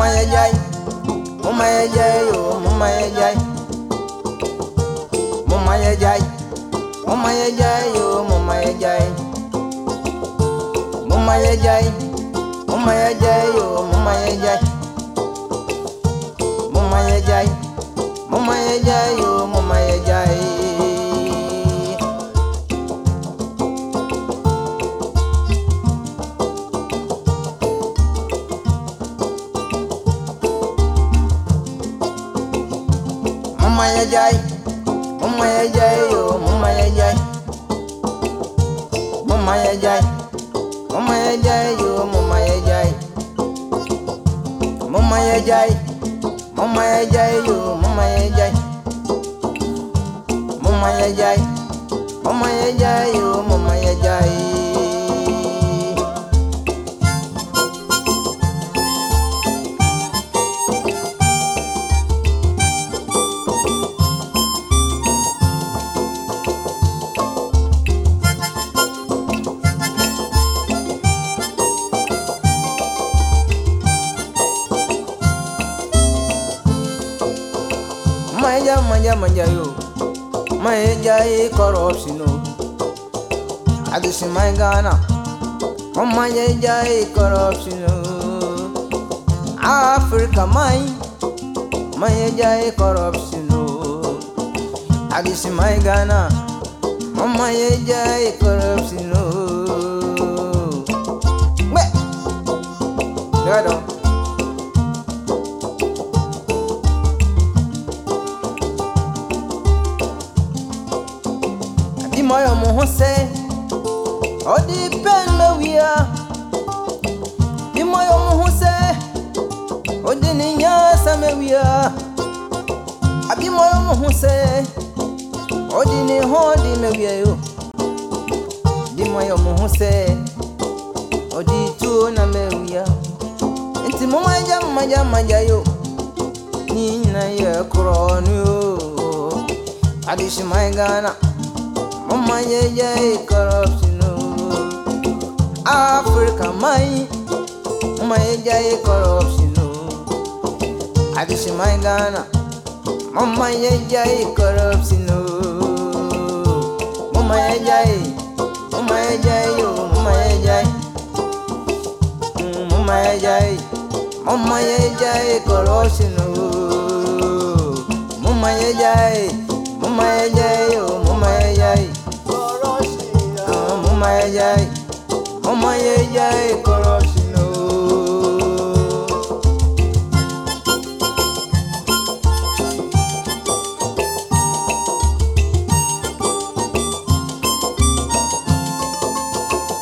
mama yayay mama yayay yo, mama yayay mama yayay mama yayay yo, mama yayay mama yayay mama yayay yo, mama yayay mama yayay mama yayay yo. mama ya mama ya yo mama ya jai mama ya mama ya yo mama ya jai mama ya mama ya yo mama ya jai mama ya mama ya yo mama ya maija maija maija yo maija e corruption o adusi mai gana o oh, maija e corruption o africa my, maija e corruption o adusi mai gana o maija e corruption Wait. o. Gbẹ́dọ̀. moyo muhose odi pendo wia bi moyo muhose odi ni nyasa mewia abi moyo muhose odi ni hodi mewia yo di moyo muhose odi tu na mewia nti mo maja maja maja yo ni nyina ye koronu yo adishimai gana Mama yeah yeah corruption no. Africa my Mama yeah yeah corruption no. I just my Ghana. Mama yeah yeah corruption no. Mama yeah yeah. Mama yeah yeah. Mama yeah Mama mm, yeah Mama yeah yeah corruption Mama yeah Mama yeah